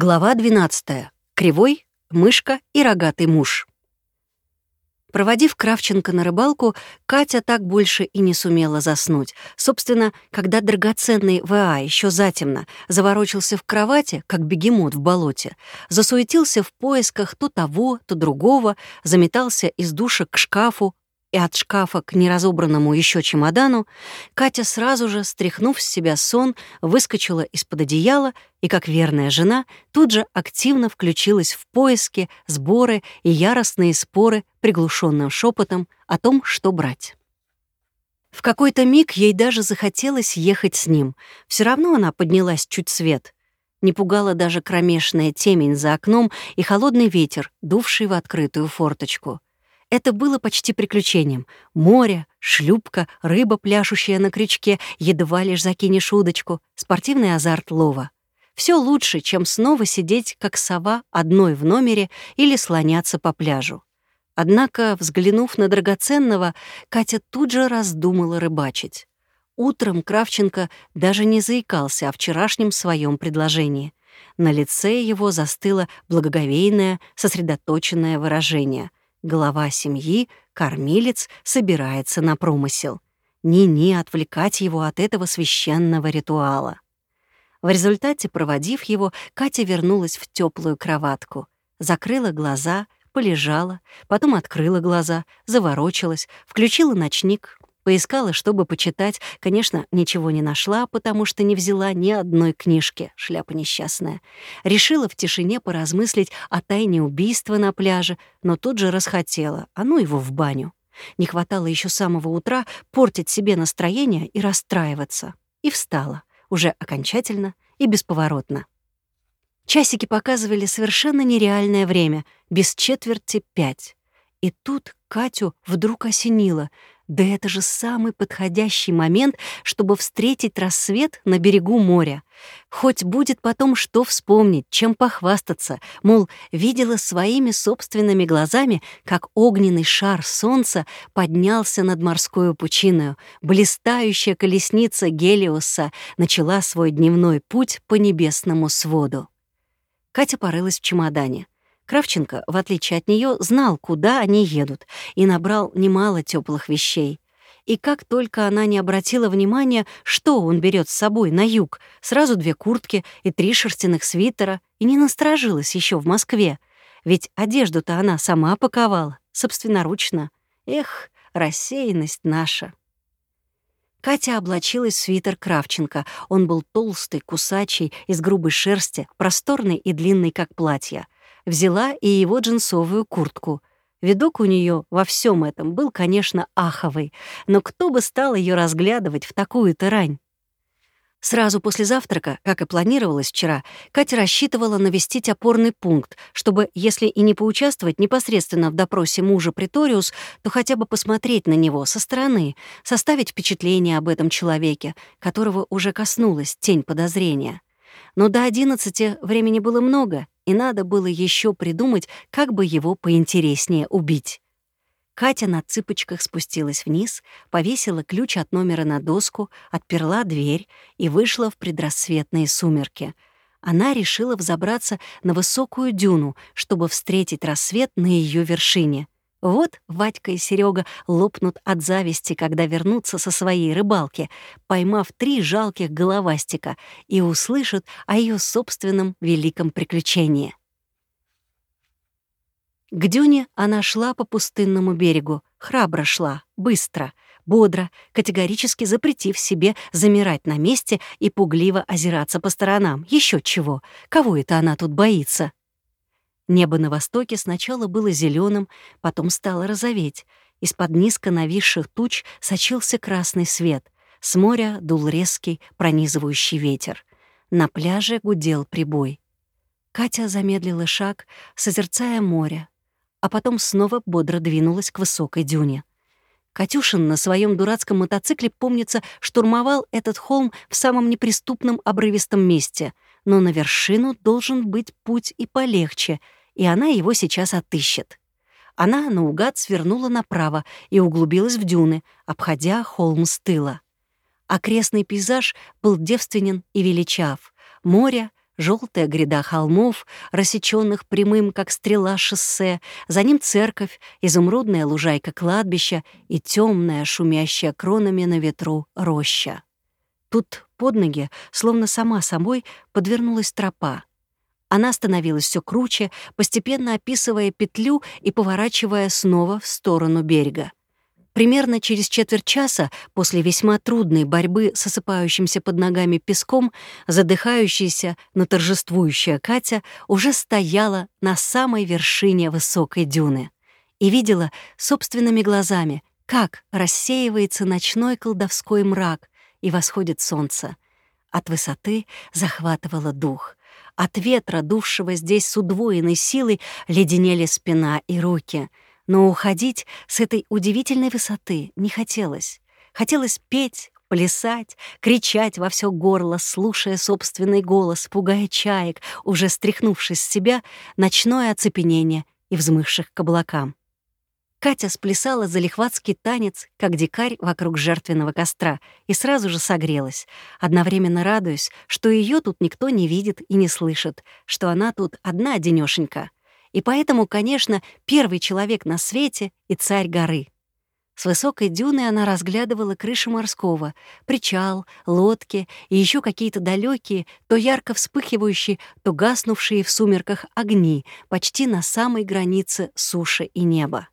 Глава 12. Кривой, мышка и рогатый муж. Проводив Кравченко на рыбалку, Катя так больше и не сумела заснуть. Собственно, когда драгоценный ВА еще затемно заворочился в кровати, как бегемот в болоте, засуетился в поисках то того, то другого, заметался из душа к шкафу, и от шкафа к неразобранному еще чемодану, Катя сразу же, стряхнув с себя сон, выскочила из-под одеяла и, как верная жена, тут же активно включилась в поиски, сборы и яростные споры приглушенным шепотом о том, что брать. В какой-то миг ей даже захотелось ехать с ним. Все равно она поднялась чуть свет. Не пугала даже кромешная темень за окном и холодный ветер, дувший в открытую форточку — это было почти приключением. Море, шлюпка, рыба, пляшущая на крючке, едва лишь закинешь удочку, спортивный азарт лова. Все лучше, чем снова сидеть, как сова, одной в номере или слоняться по пляжу. Однако, взглянув на драгоценного, Катя тут же раздумала рыбачить. Утром Кравченко даже не заикался о вчерашнем своем предложении. На лице его застыло благоговейное, сосредоточенное выражение — Глава семьи, кормилец, собирается на промысел. Ни-ни отвлекать его от этого священного ритуала. В результате, проводив его, Катя вернулась в теплую кроватку, закрыла глаза, полежала, потом открыла глаза, заворочилась, включила ночник, Поискала, чтобы почитать. Конечно, ничего не нашла, потому что не взяла ни одной книжки, шляпа несчастная. Решила в тишине поразмыслить о тайне убийства на пляже, но тут же расхотела, а ну его в баню. Не хватало еще самого утра портить себе настроение и расстраиваться. И встала, уже окончательно и бесповоротно. Часики показывали совершенно нереальное время, без четверти пять. И тут Катю вдруг осенило — да это же самый подходящий момент, чтобы встретить рассвет на берегу моря. Хоть будет потом что вспомнить, чем похвастаться, мол, видела своими собственными глазами, как огненный шар солнца поднялся над морской пучиною, блистающая колесница Гелиоса начала свой дневной путь по небесному своду. Катя порылась в чемодане — Кравченко, в отличие от нее, знал, куда они едут, и набрал немало теплых вещей. И как только она не обратила внимания, что он берет с собой на юг, сразу две куртки и три шерстяных свитера, и не насторожилась еще в Москве. Ведь одежду-то она сама паковала, собственноручно. Эх, рассеянность наша. Катя облачилась в свитер Кравченко. Он был толстый, кусачий, из грубой шерсти, просторный и длинный, как платье взяла и его джинсовую куртку. Видок у нее во всем этом был, конечно, аховый, но кто бы стал ее разглядывать в такую-то рань? Сразу после завтрака, как и планировалось вчера, Катя рассчитывала навестить опорный пункт, чтобы, если и не поучаствовать непосредственно в допросе мужа Приториус, то хотя бы посмотреть на него со стороны, составить впечатление об этом человеке, которого уже коснулась тень подозрения. Но до одиннадцати времени было много, и надо было еще придумать, как бы его поинтереснее убить. Катя на цыпочках спустилась вниз, повесила ключ от номера на доску, отперла дверь и вышла в предрассветные сумерки. Она решила взобраться на высокую дюну, чтобы встретить рассвет на ее вершине — вот Вадька и Серега лопнут от зависти, когда вернутся со своей рыбалки, поймав три жалких головастика, и услышат о ее собственном великом приключении. К дюне она шла по пустынному берегу, храбро шла, быстро, бодро, категорически запретив себе замирать на месте и пугливо озираться по сторонам. Еще чего? Кого это она тут боится? Небо на востоке сначала было зеленым, потом стало розоветь. Из-под низко нависших туч сочился красный свет. С моря дул резкий, пронизывающий ветер. На пляже гудел прибой. Катя замедлила шаг, созерцая море, а потом снова бодро двинулась к высокой дюне. Катюшин на своем дурацком мотоцикле, помнится, штурмовал этот холм в самом неприступном обрывистом месте, но на вершину должен быть путь и полегче — и она его сейчас отыщет. Она наугад свернула направо и углубилась в дюны, обходя холм с тыла. Окрестный пейзаж был девственен и величав. Море, желтая гряда холмов, рассеченных прямым, как стрела шоссе, за ним церковь, изумрудная лужайка кладбища и темная, шумящая кронами на ветру роща. Тут под ноги, словно сама собой, подвернулась тропа. Она становилась все круче, постепенно описывая петлю и поворачивая снова в сторону берега. Примерно через четверть часа после весьма трудной борьбы с осыпающимся под ногами песком, задыхающаяся, но торжествующая Катя уже стояла на самой вершине высокой дюны и видела собственными глазами, как рассеивается ночной колдовской мрак и восходит солнце. От высоты захватывало дух. От ветра, дувшего здесь с удвоенной силой, леденели спина и руки — но уходить с этой удивительной высоты не хотелось. Хотелось петь, плясать, кричать во все горло, слушая собственный голос, пугая чаек, уже стряхнувшись с себя, ночное оцепенение и взмывших к облакам. Катя сплясала залихватский танец, как дикарь вокруг жертвенного костра, и сразу же согрелась, одновременно радуясь, что ее тут никто не видит и не слышит, что она тут одна денёшенька и поэтому, конечно, первый человек на свете и царь горы. С высокой дюны она разглядывала крышу морского, причал, лодки и еще какие-то далекие, то ярко вспыхивающие, то гаснувшие в сумерках огни почти на самой границе суши и неба.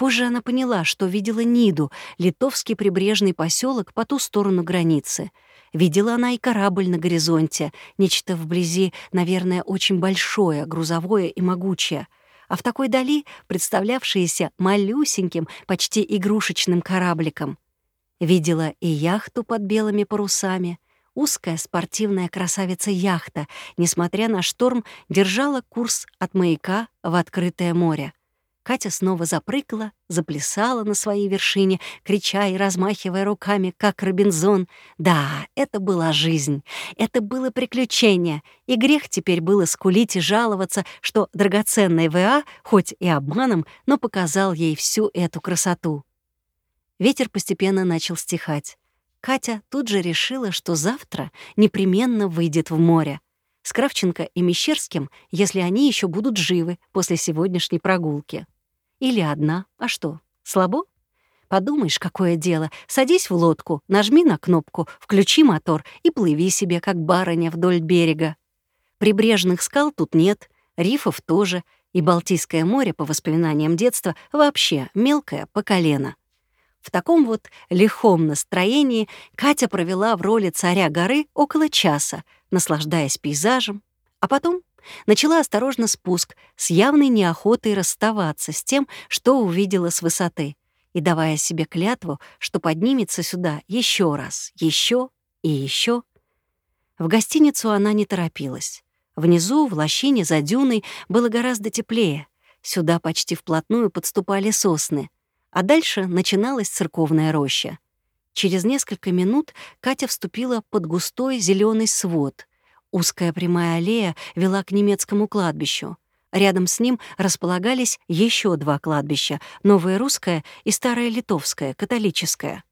Позже она поняла, что видела Ниду, литовский прибрежный поселок по ту сторону границы — Видела она и корабль на горизонте, нечто вблизи, наверное, очень большое, грузовое и могучее, а в такой дали представлявшееся малюсеньким, почти игрушечным корабликом. Видела и яхту под белыми парусами — Узкая спортивная красавица-яхта, несмотря на шторм, держала курс от маяка в открытое море. Катя снова запрыгала, заплясала на своей вершине, крича и размахивая руками, как Робинзон. Да, это была жизнь, это было приключение, и грех теперь было скулить и жаловаться, что драгоценный ВА, хоть и обманом, но показал ей всю эту красоту. Ветер постепенно начал стихать. Катя тут же решила, что завтра непременно выйдет в море. С Кравченко и Мещерским, если они еще будут живы после сегодняшней прогулки. Или одна. А что, слабо? Подумаешь, какое дело. Садись в лодку, нажми на кнопку, включи мотор и плыви себе, как барыня, вдоль берега. Прибрежных скал тут нет, рифов тоже, и Балтийское море, по воспоминаниям детства, вообще мелкое по колено. В таком вот лихом настроении Катя провела в роли царя горы около часа, наслаждаясь пейзажем, а потом Начала осторожно спуск, с явной неохотой расставаться с тем, что увидела с высоты, и давая себе клятву, что поднимется сюда еще раз, еще и еще. В гостиницу она не торопилась. Внизу, в лощине за дюной, было гораздо теплее. Сюда почти вплотную подступали сосны. А дальше начиналась церковная роща. Через несколько минут Катя вступила под густой зеленый свод — Узкая прямая аллея вела к немецкому кладбищу. Рядом с ним располагались еще два кладбища — Новое Русское и Старое Литовское, католическое.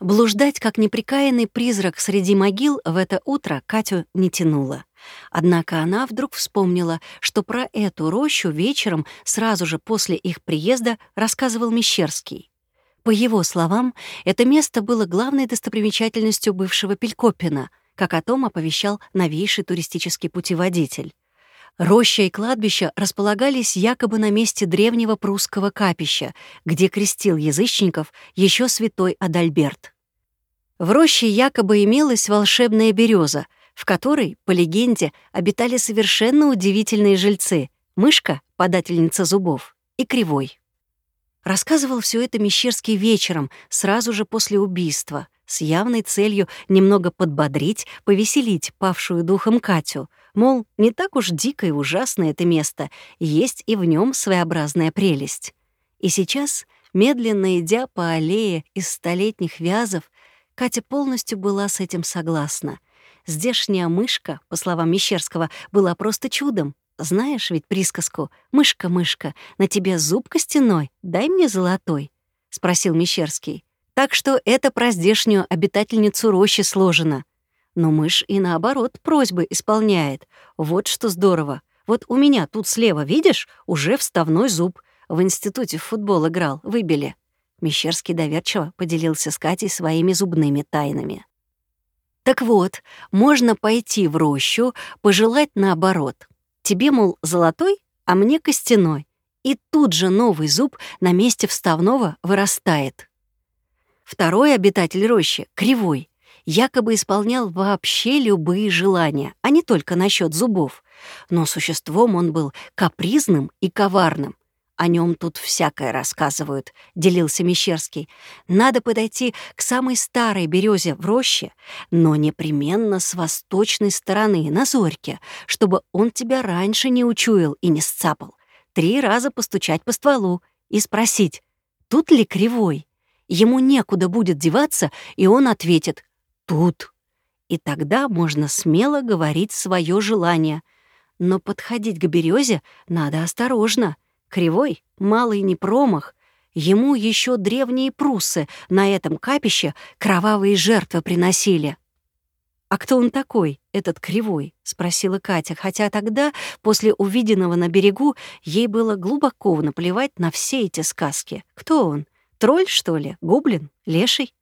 Блуждать, как неприкаянный призрак среди могил, в это утро Катю не тянуло. Однако она вдруг вспомнила, что про эту рощу вечером, сразу же после их приезда, рассказывал Мещерский. По его словам, это место было главной достопримечательностью бывшего Пелькопина — как о том оповещал новейший туристический путеводитель. Роща и кладбище располагались якобы на месте древнего прусского капища, где крестил язычников еще святой Адальберт. В роще якобы имелась волшебная береза, в которой, по легенде, обитали совершенно удивительные жильцы — мышка, подательница зубов, и кривой. Рассказывал все это Мещерский вечером, сразу же после убийства — с явной целью немного подбодрить, повеселить павшую духом Катю. Мол, не так уж дико и ужасно это место, есть и в нем своеобразная прелесть. И сейчас, медленно идя по аллее из столетних вязов, Катя полностью была с этим согласна. Здешняя мышка, по словам Мещерского, была просто чудом. Знаешь ведь присказку «Мышка-мышка, на тебе зуб костяной, дай мне золотой», — спросил Мещерский. Так что это про здешнюю обитательницу рощи сложено. Но мышь и наоборот просьбы исполняет. Вот что здорово. Вот у меня тут слева, видишь, уже вставной зуб. В институте в футбол играл, выбили. Мещерский доверчиво поделился с Катей своими зубными тайнами. Так вот, можно пойти в рощу, пожелать наоборот. Тебе, мол, золотой, а мне костяной. И тут же новый зуб на месте вставного вырастает. Второй обитатель рощи, кривой, якобы исполнял вообще любые желания, а не только насчет зубов. Но существом он был капризным и коварным. О нем тут всякое рассказывают, делился Мещерский. Надо подойти к самой старой березе в роще, но непременно с восточной стороны, на зорьке, чтобы он тебя раньше не учуял и не сцапал. Три раза постучать по стволу и спросить, тут ли кривой. Ему некуда будет деваться, и он ответит «тут». И тогда можно смело говорить свое желание. Но подходить к березе надо осторожно — Кривой, малый не промах, ему еще древние пруссы на этом капище кровавые жертвы приносили. «А кто он такой, этот Кривой?» — спросила Катя, хотя тогда, после увиденного на берегу, ей было глубоко наплевать на все эти сказки. Кто он? Тролль, что ли? Гоблин? Леший?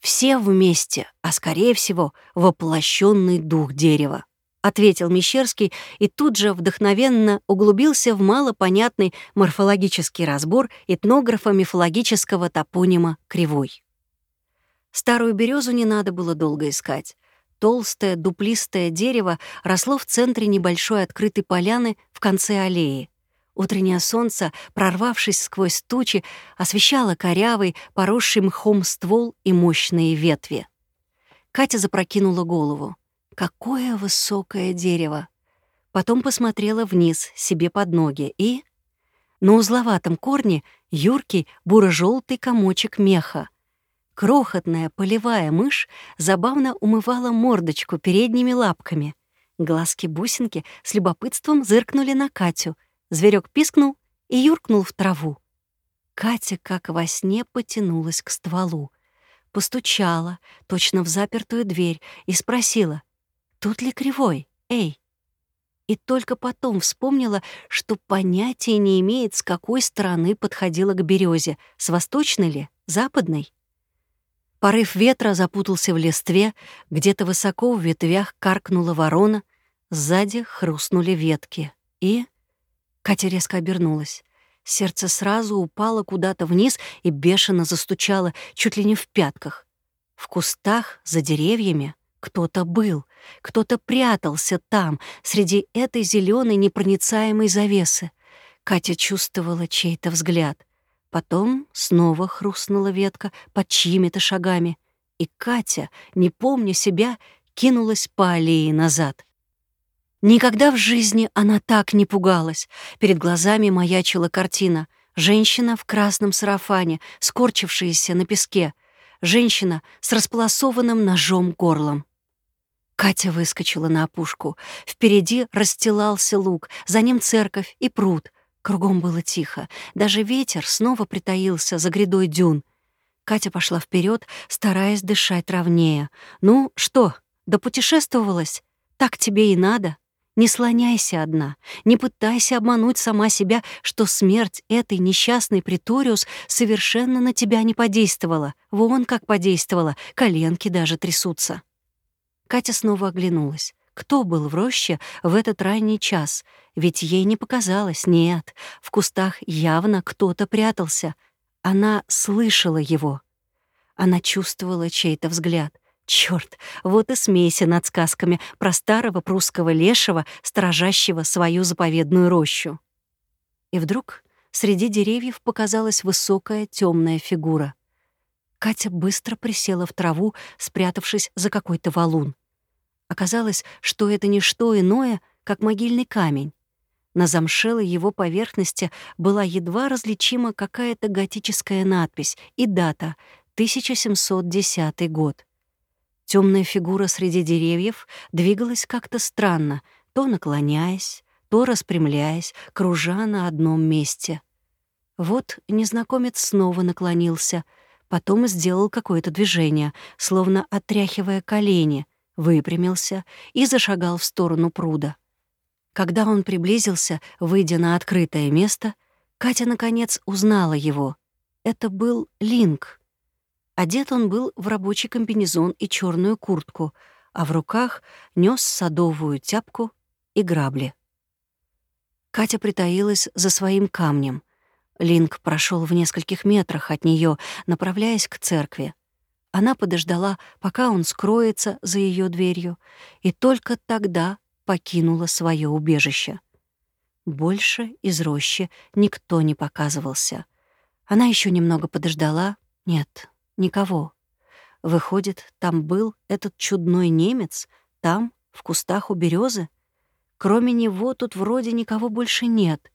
Все вместе, а, скорее всего, воплощенный дух дерева ответил Мещерский и тут же вдохновенно углубился в малопонятный морфологический разбор этнографа-мифологического топонима «Кривой». Старую березу не надо было долго искать. Толстое дуплистое дерево росло в центре небольшой открытой поляны в конце аллеи. Утреннее солнце, прорвавшись сквозь тучи, освещало корявый, поросший мхом ствол и мощные ветви. Катя запрокинула голову. Какое высокое дерево! Потом посмотрела вниз, себе под ноги, и... На узловатом корне юркий буро-желтый комочек меха. Крохотная полевая мышь забавно умывала мордочку передними лапками. Глазки-бусинки с любопытством зыркнули на Катю. Зверек пискнул и юркнул в траву. Катя, как во сне, потянулась к стволу. Постучала, точно в запертую дверь, и спросила — Тут ли кривой? Эй! И только потом вспомнила, что понятия не имеет, с какой стороны подходила к березе, с восточной ли, западной. Порыв ветра запутался в листве, где-то высоко в ветвях каркнула ворона, сзади хрустнули ветки. И... Катя резко обернулась. Сердце сразу упало куда-то вниз и бешено застучало, чуть ли не в пятках. В кустах, за деревьями, кто-то был, кто-то прятался там, среди этой зеленой непроницаемой завесы. Катя чувствовала чей-то взгляд. Потом снова хрустнула ветка под чьими-то шагами, и Катя, не помня себя, кинулась по аллее назад. Никогда в жизни она так не пугалась. Перед глазами маячила картина. Женщина в красном сарафане, скорчившаяся на песке. Женщина с располосованным ножом горлом. Катя выскочила на опушку. Впереди расстилался луг, за ним церковь и пруд. Кругом было тихо. Даже ветер снова притаился за грядой дюн. Катя пошла вперед, стараясь дышать ровнее. «Ну, что, да путешествовалась? Так тебе и надо. Не слоняйся одна, не пытайся обмануть сама себя, что смерть этой несчастной Приториус совершенно на тебя не подействовала. Вон как подействовала, коленки даже трясутся». Катя снова оглянулась. Кто был в роще в этот ранний час? Ведь ей не показалось, нет. В кустах явно кто-то прятался. Она слышала его. Она чувствовала чей-то взгляд. Черт, вот и смейся над сказками про старого прусского лешего, сторожащего свою заповедную рощу. И вдруг среди деревьев показалась высокая темная фигура — Катя быстро присела в траву, спрятавшись за какой-то валун. Оказалось, что это не что иное, как могильный камень. На замшелой его поверхности была едва различима какая-то готическая надпись и дата — 1710 год. Темная фигура среди деревьев двигалась как-то странно, то наклоняясь, то распрямляясь, кружа на одном месте. Вот незнакомец снова наклонился — Потом сделал какое-то движение, словно отряхивая колени, выпрямился и зашагал в сторону пруда. Когда он приблизился, выйдя на открытое место, Катя, наконец, узнала его. Это был Линк. Одет он был в рабочий комбинезон и черную куртку, а в руках нес садовую тяпку и грабли. Катя притаилась за своим камнем. Линк прошел в нескольких метрах от нее, направляясь к церкви. Она подождала, пока он скроется за ее дверью, и только тогда покинула свое убежище. Больше из рощи никто не показывался. Она еще немного подождала. Нет, никого. Выходит, там был этот чудной немец, там, в кустах у березы. Кроме него тут вроде никого больше нет.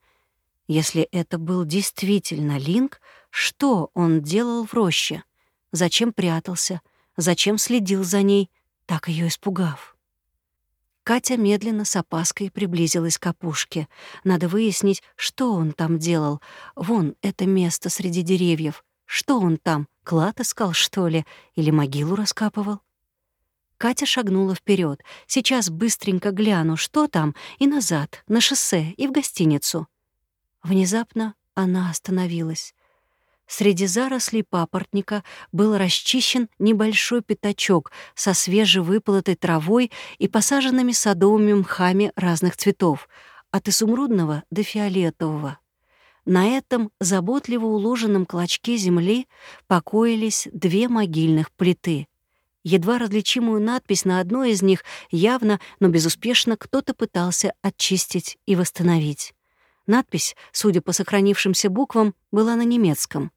Если это был действительно Линк, что он делал в роще? Зачем прятался? Зачем следил за ней, так ее испугав? Катя медленно с опаской приблизилась к опушке. Надо выяснить, что он там делал. Вон это место среди деревьев. Что он там, клад искал, что ли? Или могилу раскапывал? Катя шагнула вперед. Сейчас быстренько гляну, что там, и назад, на шоссе, и в гостиницу. Внезапно она остановилась. Среди зарослей папоротника был расчищен небольшой пятачок со свежевыполотой травой и посаженными садовыми мхами разных цветов, от изумрудного до фиолетового. На этом заботливо уложенном клочке земли покоились две могильных плиты. Едва различимую надпись на одной из них явно, но безуспешно кто-то пытался очистить и восстановить. Надпись, судя по сохранившимся буквам, была на немецком.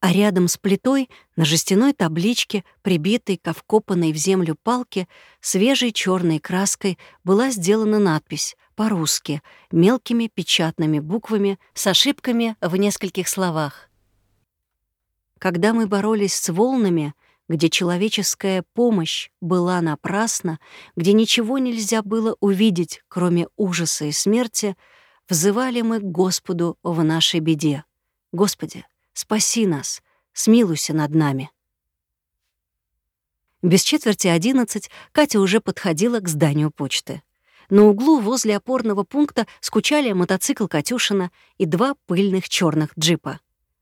А рядом с плитой, на жестяной табличке, прибитой к вкопанной в землю палке, свежей черной краской была сделана надпись по-русски, мелкими печатными буквами с ошибками в нескольких словах. Когда мы боролись с волнами, где человеческая помощь была напрасна, где ничего нельзя было увидеть, кроме ужаса и смерти — взывали мы к Господу в нашей беде. Господи, спаси нас, смилуйся над нами. Без четверти одиннадцать Катя уже подходила к зданию почты. На углу возле опорного пункта скучали мотоцикл Катюшина и два пыльных черных джипа.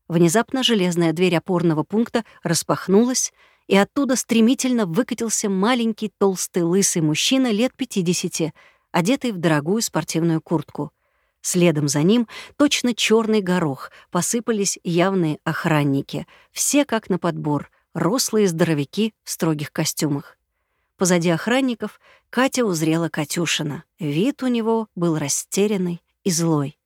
Внезапно железная дверь опорного пункта распахнулась, и оттуда стремительно выкатился маленький толстый лысый мужчина лет 50, одетый в дорогую спортивную куртку — Следом за ним, точно черный горох, посыпались явные охранники, все как на подбор, рослые здоровяки в строгих костюмах. Позади охранников Катя узрела Катюшина. Вид у него был растерянный и злой.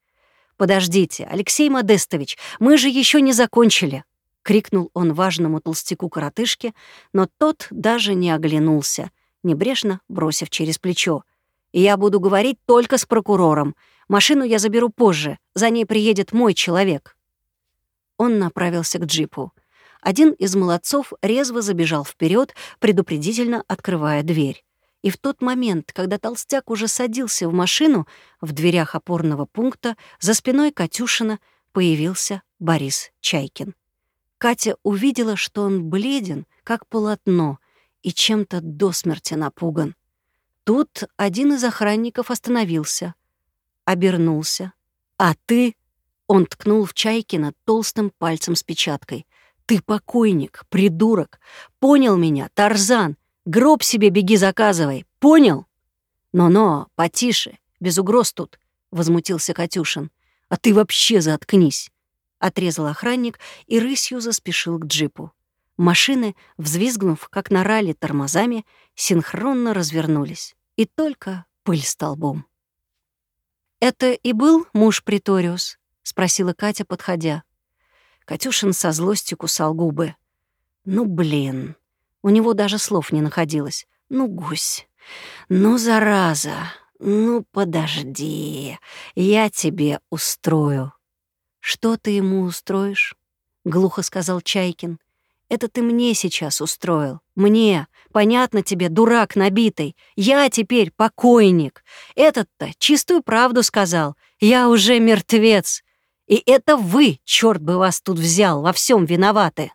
«Подождите, Алексей Модестович, мы же еще не закончили!» — крикнул он важному толстяку-коротышке, но тот даже не оглянулся, небрежно бросив через плечо. «Я буду говорить только с прокурором. Машину я заберу позже, за ней приедет мой человек». Он направился к джипу. Один из молодцов резво забежал вперед, предупредительно открывая дверь. И в тот момент, когда толстяк уже садился в машину, в дверях опорного пункта за спиной Катюшина появился Борис Чайкин. Катя увидела, что он бледен, как полотно, и чем-то до смерти напуган. Тут один из охранников остановился, обернулся. «А ты...» — он ткнул в Чайкина толстым пальцем с печаткой. «Ты покойник, придурок! Понял меня, Тарзан! Гроб себе беги заказывай! Понял?» «Но-но, потише, без угроз тут!» — возмутился Катюшин. «А ты вообще заткнись!» — отрезал охранник и рысью заспешил к джипу. Машины, взвизгнув, как на ралли тормозами, синхронно развернулись. И только пыль столбом. «Это и был муж Приториус?» — спросила Катя, подходя. Катюшин со злостью кусал губы. «Ну, блин!» У него даже слов не находилось. «Ну, гусь! Ну, зараза! Ну, подожди! Я тебе устрою!» «Что ты ему устроишь?» — глухо сказал Чайкин. Это ты мне сейчас устроил. Мне. Понятно тебе, дурак набитый. Я теперь покойник. Этот-то чистую правду сказал. Я уже мертвец. И это вы, черт бы вас тут взял, во всем виноваты.